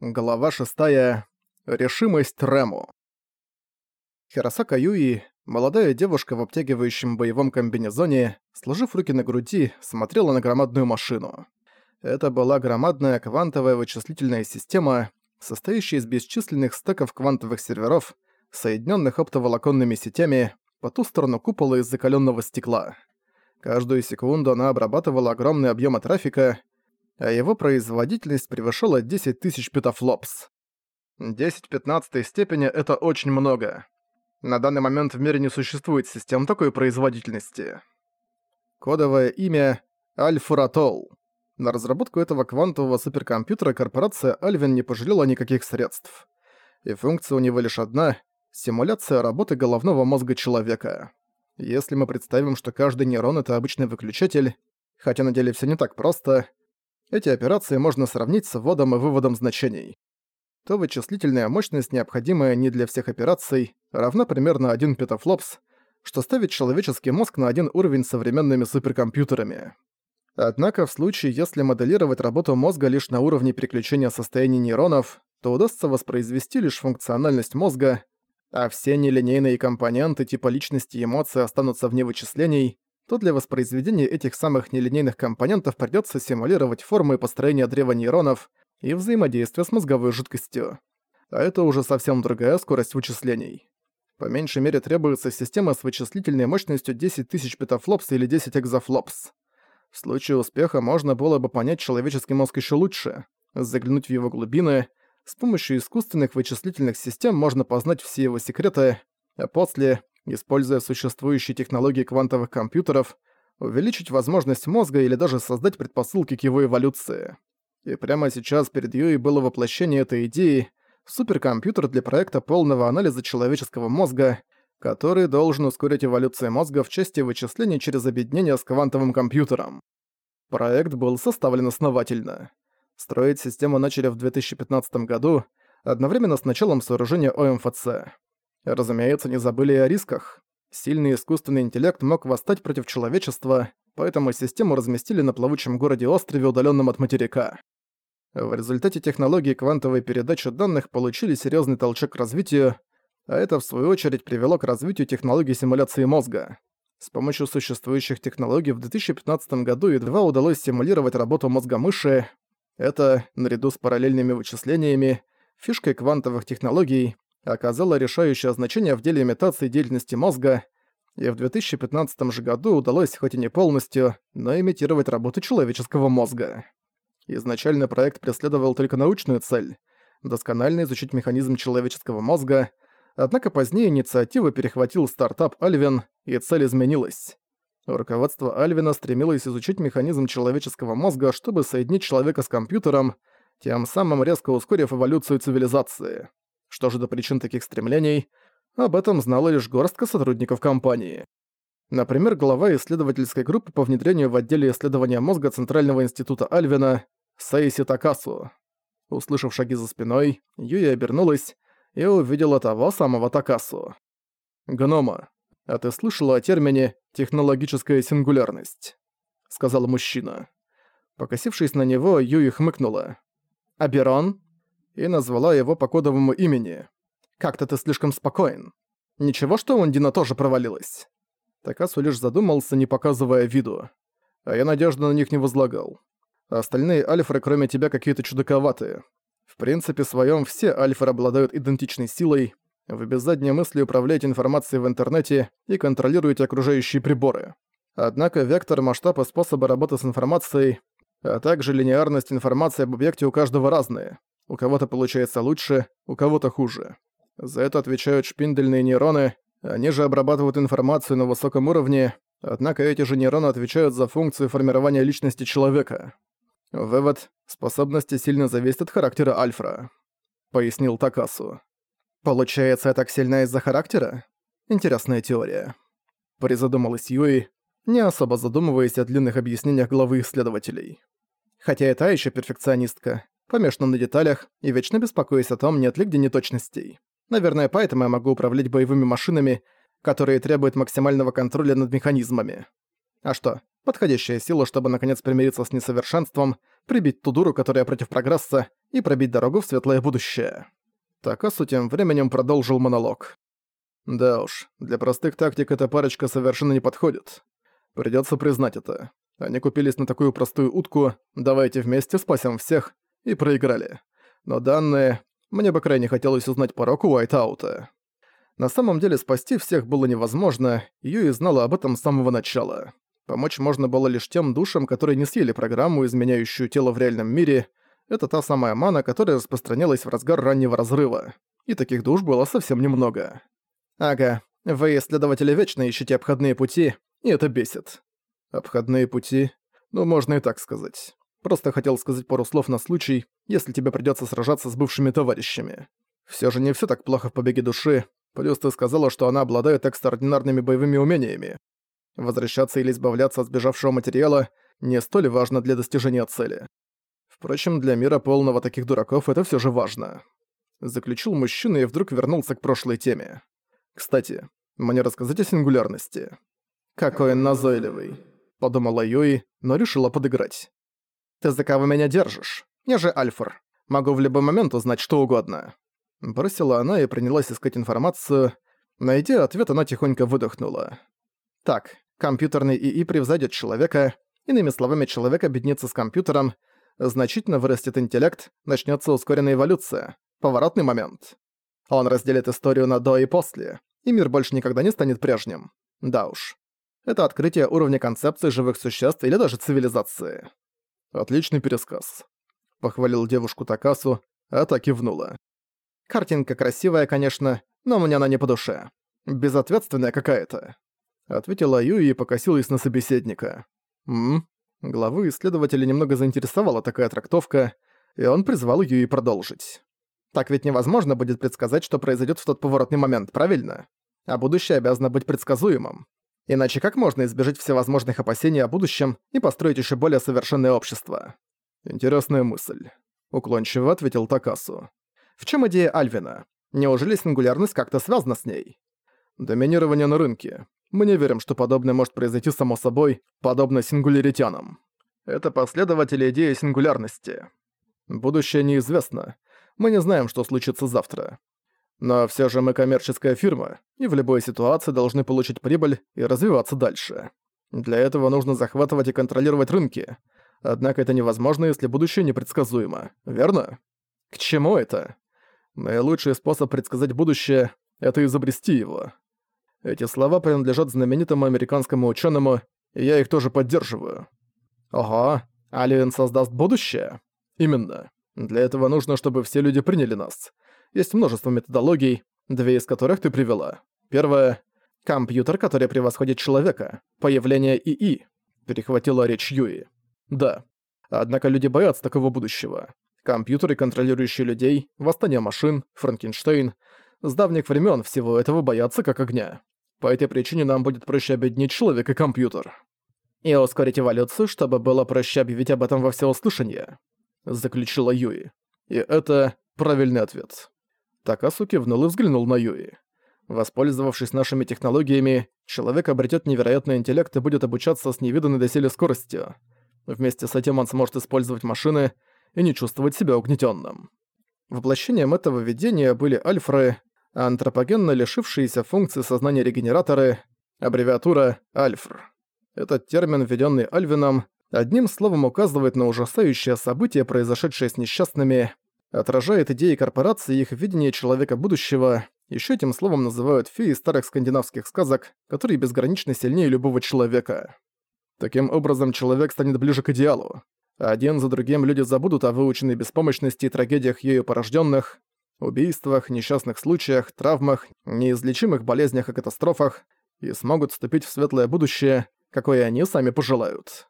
Глава 6. Решимость Рэму. Хиросака Юи, молодая девушка в обтягивающем боевом комбинезоне, сложив руки на груди, смотрела на громадную машину. Это была громадная квантовая вычислительная система, состоящая из бесчисленных стеков квантовых серверов, соединенных оптоволоконными сетями по ту сторону купола из закаленного стекла. Каждую секунду она обрабатывала огромные объемы трафика, а его производительность превышала 10 тысяч петафлопс. 10 пятнадцатой степени — это очень много. На данный момент в мире не существует систем такой производительности. Кодовое имя — Альфуратол. На разработку этого квантового суперкомпьютера корпорация Альвин не пожалела никаких средств. И функция у него лишь одна — симуляция работы головного мозга человека. Если мы представим, что каждый нейрон — это обычный выключатель, хотя на деле все не так просто, эти операции можно сравнить с вводом и выводом значений. То вычислительная мощность, необходимая не для всех операций, равна примерно 1 петафлопс, что ставит человеческий мозг на один уровень с современными суперкомпьютерами. Однако в случае, если моделировать работу мозга лишь на уровне переключения состояний нейронов, то удастся воспроизвести лишь функциональность мозга, а все нелинейные компоненты типа личности и эмоций останутся вне вычислений, то для воспроизведения этих самых нелинейных компонентов придётся симулировать формы и построение древа нейронов и взаимодействие с мозговой жидкостью. А это уже совсем другая скорость вычислений. По меньшей мере требуется система с вычислительной мощностью 10 тысяч петафлопс или 10 экзофлопс. В случае успеха можно было бы понять человеческий мозг ещё лучше, заглянуть в его глубины. С помощью искусственных вычислительных систем можно познать все его секреты, а после используя существующие технологии квантовых компьютеров, увеличить возможность мозга или даже создать предпосылки к его эволюции. И прямо сейчас перед Юей было воплощение этой идеи суперкомпьютер для проекта полного анализа человеческого мозга, который должен ускорить эволюцию мозга в части вычислений через объединение с квантовым компьютером. Проект был составлен основательно. Строить систему начали в 2015 году, одновременно с началом сооружения ОМФЦ. Разумеется, не забыли и о рисках. Сильный искусственный интеллект мог восстать против человечества, поэтому систему разместили на плавучем городе-острове, удаленном от материка. В результате технологии квантовой передачи данных получили серьезный толчок к развитию, а это в свою очередь привело к развитию технологий симуляции мозга. С помощью существующих технологий в 2015 году едва удалось симулировать работу мозга мыши. Это, наряду с параллельными вычислениями, фишкой квантовых технологий, оказало решающее значение в деле имитации деятельности мозга, и в 2015 же году удалось, хоть и не полностью, но имитировать работу человеческого мозга. Изначально проект преследовал только научную цель – досконально изучить механизм человеческого мозга, однако позднее инициативу перехватил стартап Альвин, и цель изменилась. Руководство Альвина стремилось изучить механизм человеческого мозга, чтобы соединить человека с компьютером, тем самым резко ускорив эволюцию цивилизации. Что же до причин таких стремлений, об этом знала лишь горстка сотрудников компании. Например, глава исследовательской группы по внедрению в отделе исследования мозга Центрального института Альвина Саиси Такасу. Услышав шаги за спиной, Юя обернулась и увидела того самого Такасу. «Гнома, а ты слышала о термине «технологическая сингулярность»?» — сказал мужчина. Покосившись на него, Юи хмыкнула. «Аберон?» И назвала его по кодовому имени. «Как-то ты слишком спокоен. Ничего, что Ундина тоже провалилась?» Такасу лишь задумался, не показывая виду. А я надежду на них не возлагал. Остальные альфры, кроме тебя, какие-то чудаковатые. В принципе своем все альфры обладают идентичной силой. Вы без задней мысли управляете информацией в интернете и контролируете окружающие приборы. Однако вектор, масштаб и способы работы с информацией, а также линеарность информации об объекте у каждого разные. У кого-то получается лучше, у кого-то хуже. За это отвечают шпиндельные нейроны, они же обрабатывают информацию на высоком уровне, однако эти же нейроны отвечают за функцию формирования личности человека. Вывод – способности сильно зависят от характера Альфра, пояснил Такасу. Получается, я так сильна из-за характера? Интересная теория. Призадумалась Юи, не особо задумываясь о длинных объяснениях главы исследователей. Хотя и та ещё перфекционистка, помешан на деталях и вечно беспокоюсь о том, нет ли где неточностей. Наверное, поэтому я могу управлять боевыми машинами, которые требуют максимального контроля над механизмами. А что, подходящая сила, чтобы наконец примириться с несовершенством, прибить ту дуру, которая против прогресса, и пробить дорогу в светлое будущее. Такасу тем временем продолжил монолог. Да уж, для простых тактик эта парочка совершенно не подходит. Придётся признать это. Они купились на такую простую утку «давайте вместе спасем всех» и проиграли. Но данные... Мне бы крайне хотелось узнать порог Уайтаута. На самом деле спасти всех было невозможно, Юи знала об этом с самого начала. Помочь можно было лишь тем душам, которые не съели программу, изменяющую тело в реальном мире. Это та самая мана, которая распространялась в разгар раннего разрыва. И таких душ было совсем немного. Ага, вы, исследователи, вечно ищете обходные пути, и это бесит. Обходные пути? Ну, можно и так сказать. Просто хотел сказать пару слов на случай, если тебе придётся сражаться с бывшими товарищами. Всё же не всё так плохо в побеге души, плюс ты сказала, что она обладает экстраординарными боевыми умениями. Возвращаться или избавляться от сбежавшего материала не столь важно для достижения цели. Впрочем, для мира полного таких дураков это всё же важно. Заключил мужчина и вдруг вернулся к прошлой теме. Кстати, мне рассказать о сингулярности. Какой он назойливый. Подумала Юи, но решила подыграть. «Ты за кого меня держишь? Я же Альфор. Могу в любой момент узнать что угодно». Бросила она и принялась искать информацию. Найдя ответ, она тихонько выдохнула. «Так, компьютерный ИИ превзойдет человека, иными словами, человек объединится с компьютером, значительно вырастет интеллект, начнется ускоренная эволюция, поворотный момент. Он разделит историю на «до» и «после», и мир больше никогда не станет прежним. Да уж. Это открытие уровня концепции живых существ или даже цивилизации. Отличный пересказ. Похвалил девушку Такасу, а та кивнула. Картинка красивая, конечно, но мне она не по душе. Безответственная какая-то. Ответила Юи и покосилась на собеседника. Мм. Главы исследователя немного заинтересовала такая трактовка, и он призвал Юи продолжить. Так ведь невозможно будет предсказать, что произойдет в тот поворотный момент, правильно? А будущее обязано быть предсказуемым. Иначе как можно избежать всевозможных опасений о будущем и построить еще более совершенное общество? Интересная мысль. Уклончиво ответил Такасу. В чем идея Альвина? Неужели сингулярность как-то связана с ней? Доминирование на рынке. Мы не верим, что подобное может произойти само собой, подобно сингуляритянам. Это последователи идеи сингулярности. Будущее неизвестно. Мы не знаем, что случится завтра. Но все же мы коммерческая фирма, и в любой ситуации должны получить прибыль и развиваться дальше. Для этого нужно захватывать и контролировать рынки. Однако это невозможно, если будущее непредсказуемо, верно? К чему это? Наилучший способ предсказать будущее — это изобрести его. Эти слова принадлежат знаменитому американскому ученому, и я их тоже поддерживаю. Ого, Алиен создаст будущее? Именно. Для этого нужно, чтобы все люди приняли нас — есть множество методологий, две из которых ты привела. Первая — компьютер, который превосходит человека, появление ИИ, перехватила речь Юи. Да. Однако люди боятся такого будущего. Компьютеры, контролирующие людей, восстание машин, Франкенштейн. С давних времен всего этого боятся как огня. По этой причине нам будет проще объединить человек и компьютер. И ускорить эволюцию, чтобы было проще объявить об этом во всеуслышание. Заключила Юи. И это правильный ответ. Такасу кивнул и взглянул на Юи. Воспользовавшись нашими технологиями, человек обретет невероятный интеллект и будет обучаться с невиданной доселе скоростью. Вместе с этим он сможет использовать машины и не чувствовать себя угнетенным. Воплощением этого видения были альфры, антропогенно лишившиеся функции сознания регенераторы, аббревиатура «альфр». Этот термин, введенный Альвином, одним словом указывает на ужасающее событие, произошедшее с несчастными, отражает идеи корпорации и их видение человека будущего, еще этим словом называют феи старых скандинавских сказок, которые безгранично сильнее любого человека. Таким образом, человек станет ближе к идеалу. Один за другим люди забудут о выученной беспомощности и трагедиях ею порожденных, убийствах, несчастных случаях, травмах, неизлечимых болезнях и катастрофах и смогут вступить в светлое будущее, какое они сами пожелают.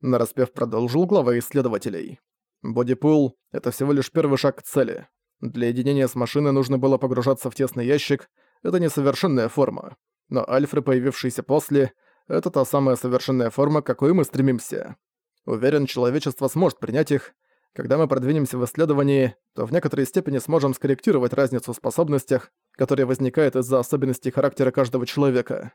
Нараспев продолжил глава исследователей. Бодипул — это всего лишь первый шаг к цели. Для единения с машиной нужно было погружаться в тесный ящик, это несовершенная форма. Но альфры, появившиеся после, это та самая совершенная форма, к какой мы стремимся. Уверен, человечество сможет принять их. Когда мы продвинемся в исследовании, то в некоторой степени сможем скорректировать разницу в способностях, которая возникает из-за особенностей характера каждого человека.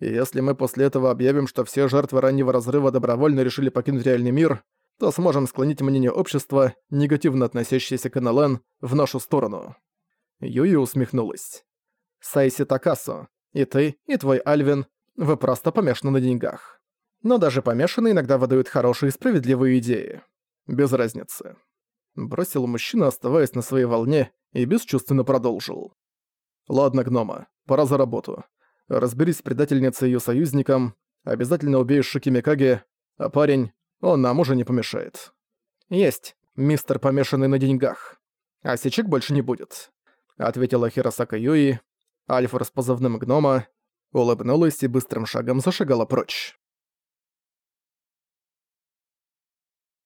И если мы после этого объявим, что все жертвы раннего разрыва добровольно решили покинуть реальный мир, то сможем склонить мнение общества, негативно относящееся к НЛН, в нашу сторону». Юи усмехнулась. «Сайси Такасо, и ты, и твой Альвин, вы просто помешаны на деньгах. Но даже помешанные иногда выдают хорошие и справедливые идеи. Без разницы». Бросил мужчина, оставаясь на своей волне, и бесчувственно продолжил. «Ладно, гнома, пора за работу. Разберись с предательницей и её союзником, обязательно убей Шикимикаги, а парень, он нам уже не помешает. Есть, мистер помешанный на деньгах. А сечек больше не будет, ответила Хиросака Юи. Альфа с гнома улыбнулась и быстрым шагом зашагала прочь.